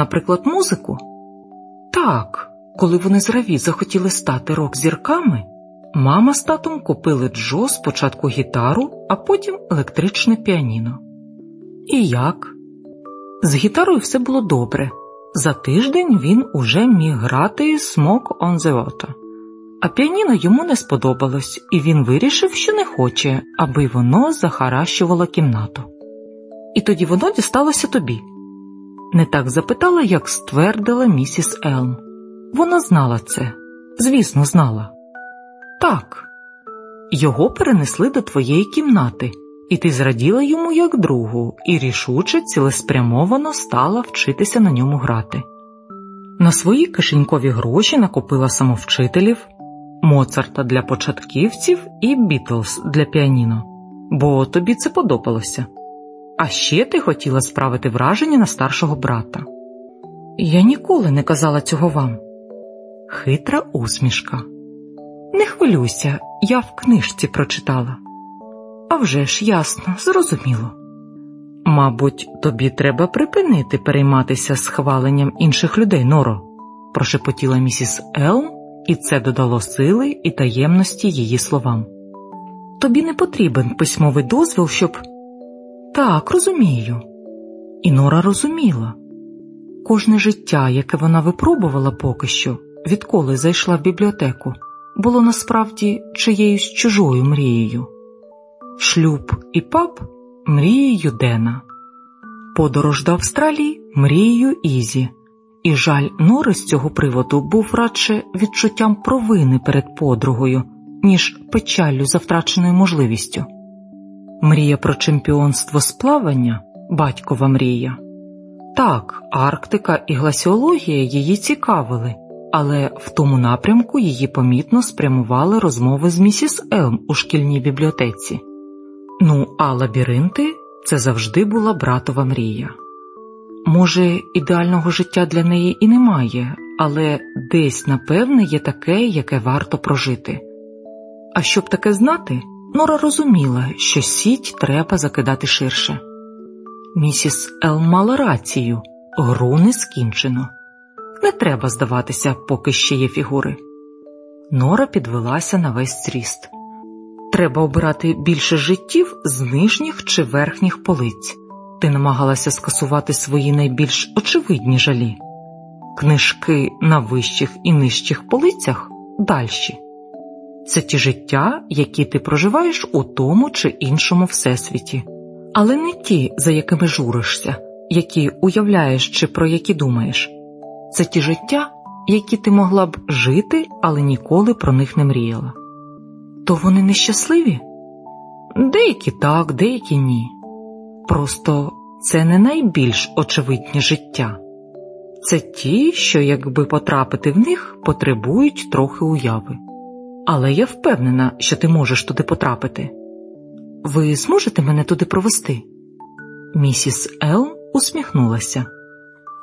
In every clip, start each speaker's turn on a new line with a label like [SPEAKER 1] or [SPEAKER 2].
[SPEAKER 1] наприклад, музику? Так, коли вони з Раві захотіли стати рок-зірками, мама з татом купили Джо спочатку гітару, а потім електричне піаніно. І як? З гітарою все було добре. За тиждень він уже міг грати «Smoke on the Water». А піаніно йому не сподобалось, і він вирішив, що не хоче, аби воно захаращувало кімнату. І тоді воно дісталося тобі. Не так запитала, як ствердила місіс Елм. Вона знала це, звісно, знала. Так, його перенесли до твоєї кімнати, і ти зраділа йому як другу, і рішуче цілеспрямовано стала вчитися на ньому грати. На свої кишенькові гроші накопила самовчителів, Моцарта для початківців і Бітлз для піаніно, бо тобі це подобалося. А ще ти хотіла справити враження на старшого брата. Я ніколи не казала цього вам. Хитра усмішка. Не хвилюйся, я в книжці прочитала. «А вже ж ясно, зрозуміло. Мабуть, тобі треба припинити перейматися схваленням інших людей, Норо, прошепотіла місіс Елм, і це додало сили і таємності її словам. Тобі не потрібен письмовий дозвіл, щоб. Так, розумію. І Нора розуміла кожне життя, яке вона випробувала поки що, відколи зайшла в бібліотеку, було насправді чиєюсь чужою мрією. Шлюб і пап мрією Дена, подорож до Австралії мрією Ізі, і жаль Нори з цього приводу був радше відчуттям провини перед подругою, ніж печаллю за втраченою можливістю. Мрія про чемпіонство з плавання батькова мрія. Так, Арктика і гласіологія її цікавили, але в тому напрямку її помітно спрямували розмови з місіс Елм у шкільній бібліотеці. Ну, а лабіринти це завжди була братова мрія. Може, ідеального життя для неї і немає, але десь, напевне, є таке, яке варто прожити. А щоб таке знати, Нора розуміла, що сіть треба закидати ширше. Місіс Ел мала рацію, гру не скінчено. Не треба здаватися, поки ще є фігури. Нора підвелася на весь зріст. Треба обирати більше життів з нижніх чи верхніх полиць. Ти намагалася скасувати свої найбільш очевидні жалі. Книжки на вищих і нижчих полицях дальші. Це ті життя, які ти проживаєш у тому чи іншому всесвіті, але не ті, за якими журишся, які уявляєш чи про які думаєш. Це ті життя, які ти могла б жити, але ніколи про них не мріяла. То вони нещасливі? Деякі так, деякі ні. Просто це не найбільш очевидні життя, це ті, що, якби потрапити в них, потребують трохи уяви. Але я впевнена, що ти можеш туди потрапити. Ви зможете мене туди провести? Місіс Ел усміхнулася.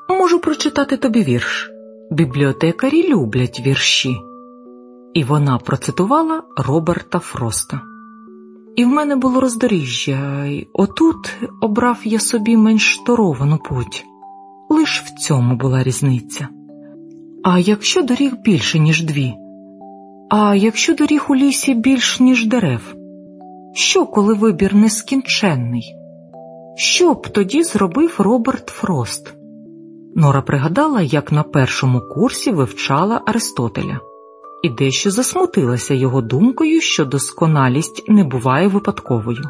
[SPEAKER 1] Можу прочитати тобі вірш. Бібліотекарі люблять вірші. І вона процитувала Роберта Фроста. І в мене було роздоріжжя, й отут обрав я собі менш шторовану путь. Лиш в цьому була різниця. А якщо доріг більше, ніж дві, а якщо доріг у лісі більш, ніж дерев, що, коли вибір нескінченний? Що б тоді зробив Роберт Фрост? Нора пригадала, як на першому курсі вивчала Аристотеля і дещо засмутилася його думкою, що досконалість не буває випадковою.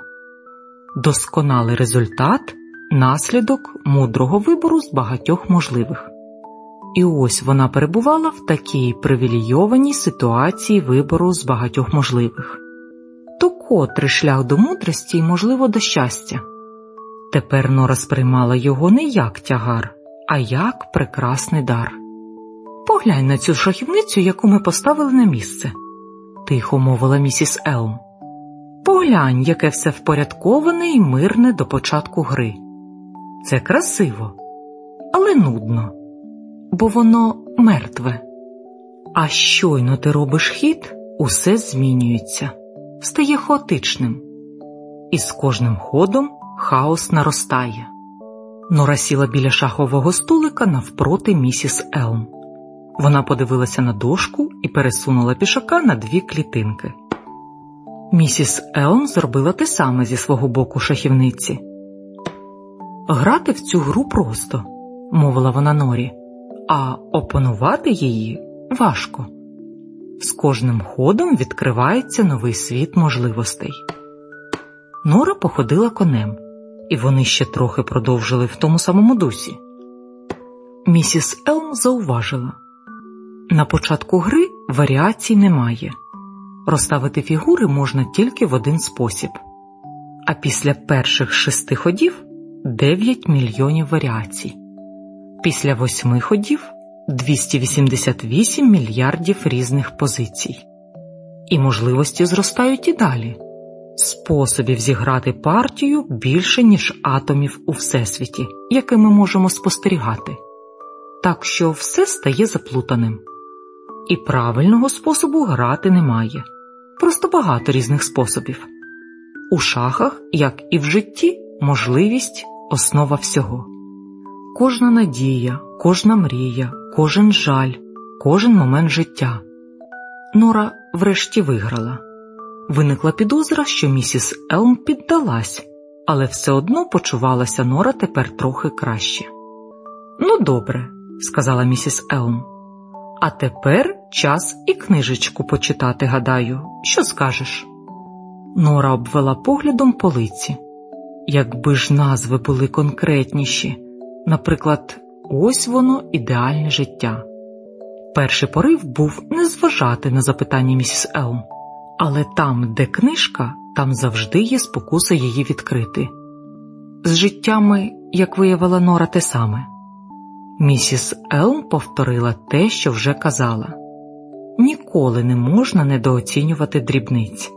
[SPEAKER 1] Досконалий результат наслідок мудрого вибору з багатьох можливих. І ось вона перебувала в такій привілейованій ситуації вибору з багатьох можливих. То котрий шлях до мудрості і, можливо, до щастя. Тепер Нора сприймала його не як тягар, а як прекрасний дар. Поглянь на цю шахівницю, яку ми поставили на місце, тихо мовила місіс Елм. Поглянь, яке все впорядковане і мирне до початку гри. Це красиво, але нудно, бо воно мертве. А щойно ти робиш хід, усе змінюється, стає хаотичним, і з кожним ходом хаос наростає. Нора сіла біля шахового столика навпроти місіс Елм. Вона подивилася на дошку і пересунула пішака на дві клітинки. Місіс Елм зробила те саме зі свого боку шахівниці. Грати в цю гру просто, мовила вона Норі, а опанувати її важко. З кожним ходом відкривається новий світ можливостей. Нора походила конем, і вони ще трохи продовжили в тому самому дусі. Місіс Елм зауважила на початку гри варіацій немає. Розставити фігури можна тільки в один спосіб, а після перших шести ходів 9 мільйонів варіацій, після восьми ходів 288 мільярдів різних позицій. І можливості зростають і далі. Способів зіграти партію більше, ніж атомів у всесвіті, яке ми можемо спостерігати. Так що все стає заплутаним. І правильного способу грати немає, просто багато різних способів. У шахах, як і в житті, можливість основа всього. Кожна надія, кожна мрія, кожен жаль, кожен момент життя. Нора врешті виграла. Виникла підозра, що місіс Елм піддалась, але все одно почувалася Нора тепер трохи краще. Ну, добре, сказала місіс Елм. А тепер час і книжечку почитати, гадаю, що скажеш? Нора обвела поглядом полиці. Якби ж назви були конкретніші, наприклад, ось воно ідеальне життя. Перший порив був не зважати на запитання місіс Елм, але там, де книжка, там завжди є спокуса її відкрити. З життями, як виявила Нора, те саме. Місіс Елм повторила те, що вже казала ніколи не можна недооцінювати дрібниць.